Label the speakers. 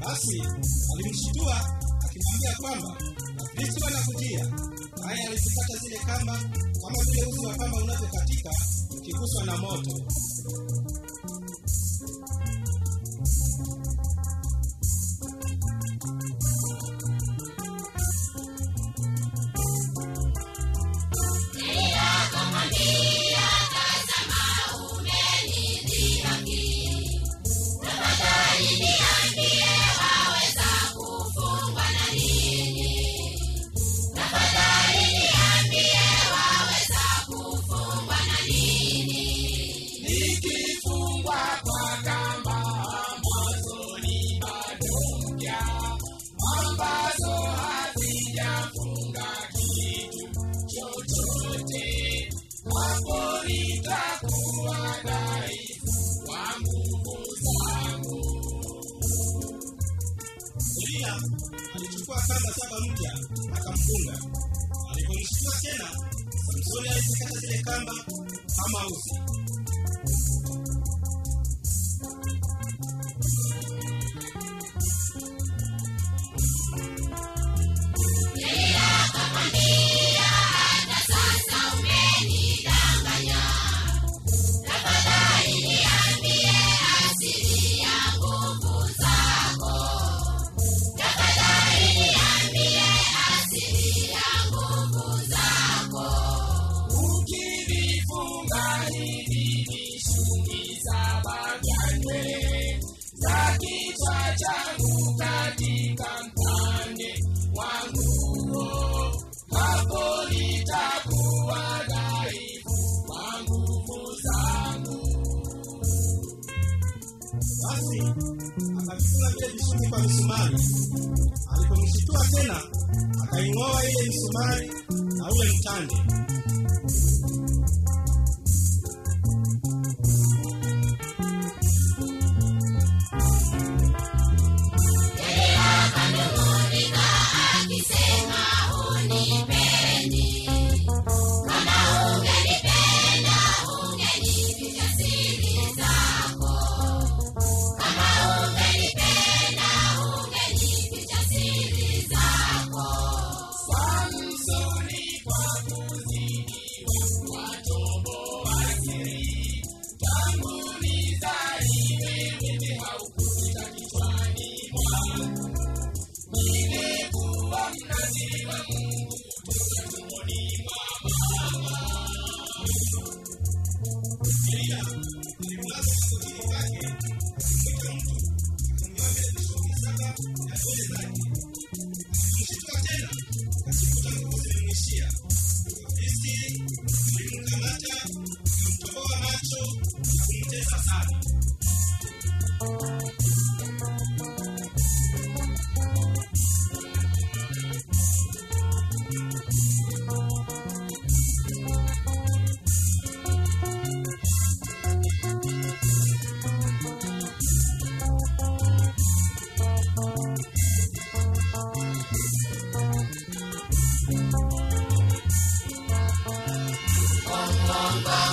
Speaker 1: Basi alimshtua akimwambia kwamba Kristo anakujia, naye alizipata zile kamba kama vile uzi wa kamba unavyokatika ukiguswa na moto.
Speaker 2: Kamba
Speaker 1: saba mpya akamfunga. Alipomshtua tena, Samsoni alizikata zile kamba kama uzi.
Speaker 2: Changu katika mpande wangu hapo nitakuwa dhaifu nguvu zangu
Speaker 1: Basi akavifunga vile vishungi kwa misumari. Alipomshitua tena, akaing'oa ile misumari na ule mtande.
Speaker 2: Nilikuwa nazima Mungu tumboni mwa mama.
Speaker 1: Pia ni mlazi kuzuri kwake kumwita mtu kumnywa mbele shughuli zake na shughuli zake. Akimshtuka tena akikuta nguo zimemwishia. Isti ilimkamata kumtoboa macho na kumtesa sana. Bye.